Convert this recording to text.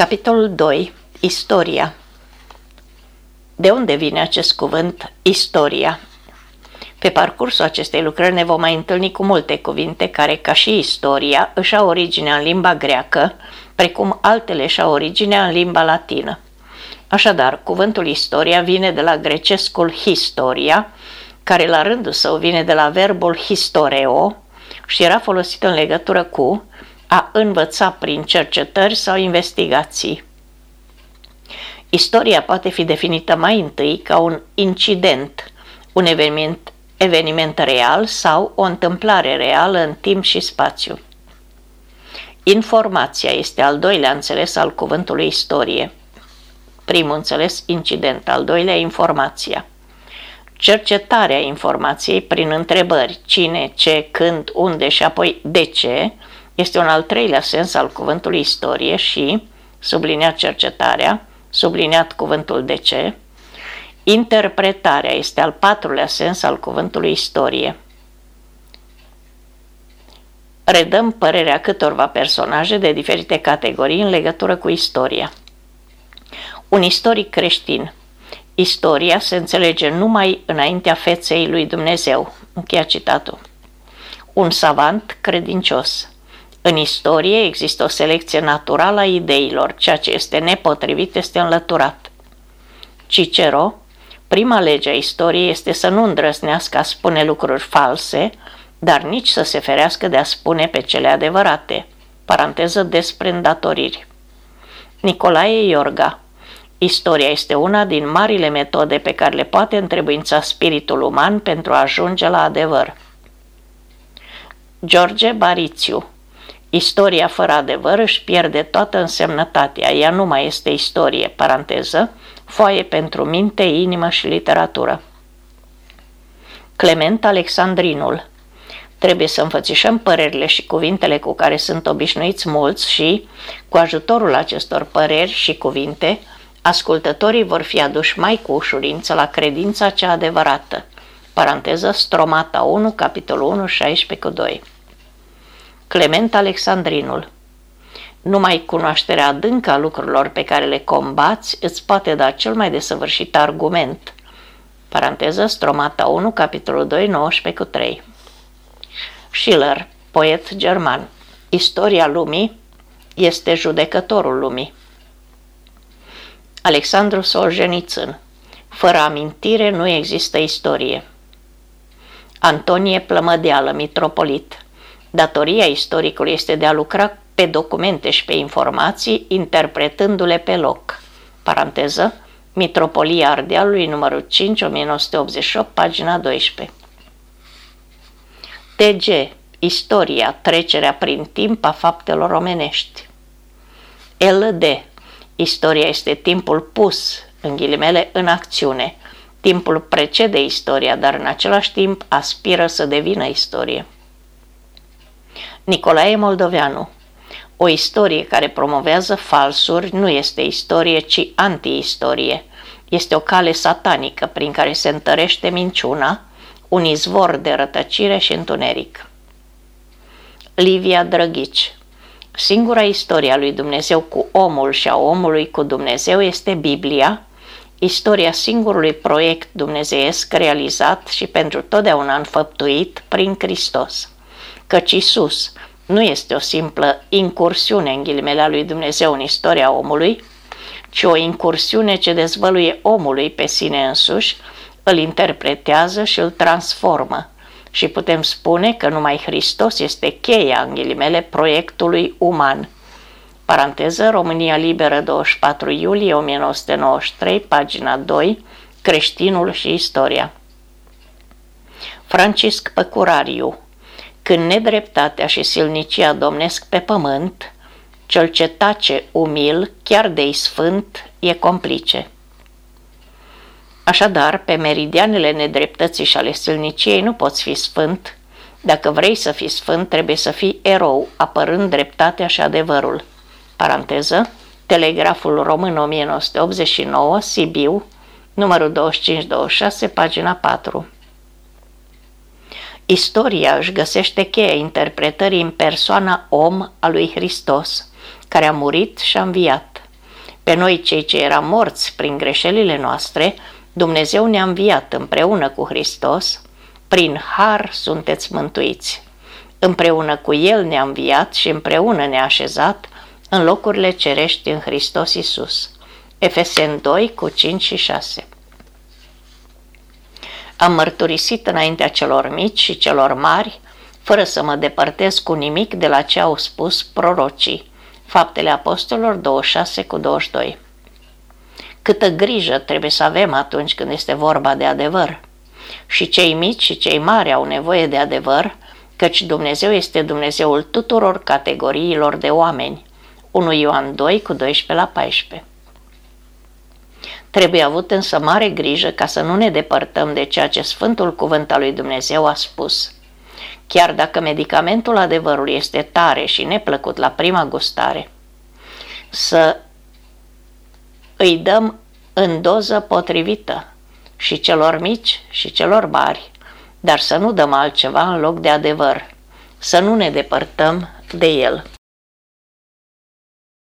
Capitolul 2. Istoria De unde vine acest cuvânt, istoria? Pe parcursul acestei lucrări ne vom mai întâlni cu multe cuvinte care, ca și istoria, își au originea în limba greacă, precum altele își au originea în limba latină. Așadar, cuvântul istoria vine de la grecescul historia, care la rândul său vine de la verbul historeo și era folosit în legătură cu a învăța prin cercetări sau investigații. Istoria poate fi definită mai întâi ca un incident, un eveniment, eveniment real sau o întâmplare reală în timp și spațiu. Informația este al doilea înțeles al cuvântului istorie. Primul înțeles incident, al doilea informația. Cercetarea informației prin întrebări cine, ce, când, unde și apoi de ce este un al treilea sens al cuvântului istorie și, subliniat cercetarea, subliniat cuvântul de ce, interpretarea este al patrulea sens al cuvântului istorie. Redăm părerea câtorva personaje de diferite categorii în legătură cu istoria. Un istoric creștin. Istoria se înțelege numai înaintea feței lui Dumnezeu. Încheia citatul. Un savant credincios. În istorie există o selecție naturală a ideilor, ceea ce este nepotrivit este înlăturat. Cicero, prima lege a istoriei este să nu îndrăznească a spune lucruri false, dar nici să se ferească de a spune pe cele adevărate. Paranteză despre îndatoriri. Nicolae Iorga Istoria este una din marile metode pe care le poate întrebuința spiritul uman pentru a ajunge la adevăr. George Barițiu Istoria fără adevăr își pierde toată însemnătatea, ea nu mai este istorie, paranteză, foaie pentru minte, inimă și literatură. Clement Alexandrinul Trebuie să înfățișăm părerile și cuvintele cu care sunt obișnuiți mulți și, cu ajutorul acestor păreri și cuvinte, ascultătorii vor fi aduși mai cu ușurință la credința cea adevărată. Paranteză Stromata 1, capitolul 1, 16 cu 2. Clement Alexandrinul Numai cunoașterea adâncă a lucrurilor pe care le combați îți poate da cel mai desăvârșit argument. Paranteză Stromata 1, capitolul 2, 19 cu 3. Schiller, poet german. Istoria lumii este judecătorul lumii. Alexandru Solzhenitsyn Fără amintire nu există istorie. Antonie Plămădeală, mitropolit Datoria istoricului este de a lucra pe documente și pe informații, interpretându-le pe loc. Paranteză, Mitropolia Ardealului, numărul 5, 1988, pagina 12. TG. Istoria, trecerea prin timp a faptelor omenești. LD. Istoria este timpul pus, în ghilimele, în acțiune. Timpul precede istoria, dar în același timp aspiră să devină istorie. Nicolae Moldoveanu O istorie care promovează falsuri nu este istorie, ci anti-istorie. Este o cale satanică prin care se întărește minciuna, un izvor de rătăcire și întuneric. Livia Drăghici Singura istorie a lui Dumnezeu cu omul și a omului cu Dumnezeu este Biblia, istoria singurului proiect dumnezeiesc realizat și pentru totdeauna înfăptuit prin Hristos căci Isus nu este o simplă incursiune în ghilimele a lui Dumnezeu în istoria omului, ci o incursiune ce dezvăluie omului pe sine însuși, îl interpretează și îl transformă. Și putem spune că numai Hristos este cheia, în ghilimele, proiectului uman. Paranteză, România Liberă, 24 iulie 1993, pagina 2, Creștinul și istoria. Francisc Păcurariu când nedreptatea și silnicia domnesc pe pământ, cel ce tace umil, chiar de sfânt, e complice. Așadar, pe meridianele nedreptății și ale silniciei nu poți fi sfânt. Dacă vrei să fii sfânt, trebuie să fii erou, apărând dreptatea și adevărul. Paranteză, Telegraful Român 1989, Sibiu, numărul 25-26, pagina 4. Istoria își găsește cheia interpretării în persoana om a lui Hristos, care a murit și a înviat. Pe noi, cei ce eram morți prin greșelile noastre, Dumnezeu ne-a înviat împreună cu Hristos, prin har sunteți mântuiți. Împreună cu El ne-a înviat și împreună ne-a așezat în locurile cerești în Hristos Isus. Efesen 2 cu 5 și 6 Am mărturisit înaintea celor mici și celor mari, fără să mă depărtez cu nimic de la ce au spus prorocii. Faptele Apostolilor 26 cu 22 Câtă grijă trebuie să avem atunci când este vorba de adevăr. Și cei mici și cei mari au nevoie de adevăr, căci Dumnezeu este Dumnezeul tuturor categoriilor de oameni. 1 Ioan 2 cu 12 la 14 Trebuie avut însă mare grijă ca să nu ne depărtăm de ceea ce Sfântul Cuvânt al lui Dumnezeu a spus. Chiar dacă medicamentul adevărului este tare și neplăcut la prima gustare, să îi dăm în doză potrivită și celor mici și celor mari, dar să nu dăm altceva în loc de adevăr, să nu ne depărtăm de el.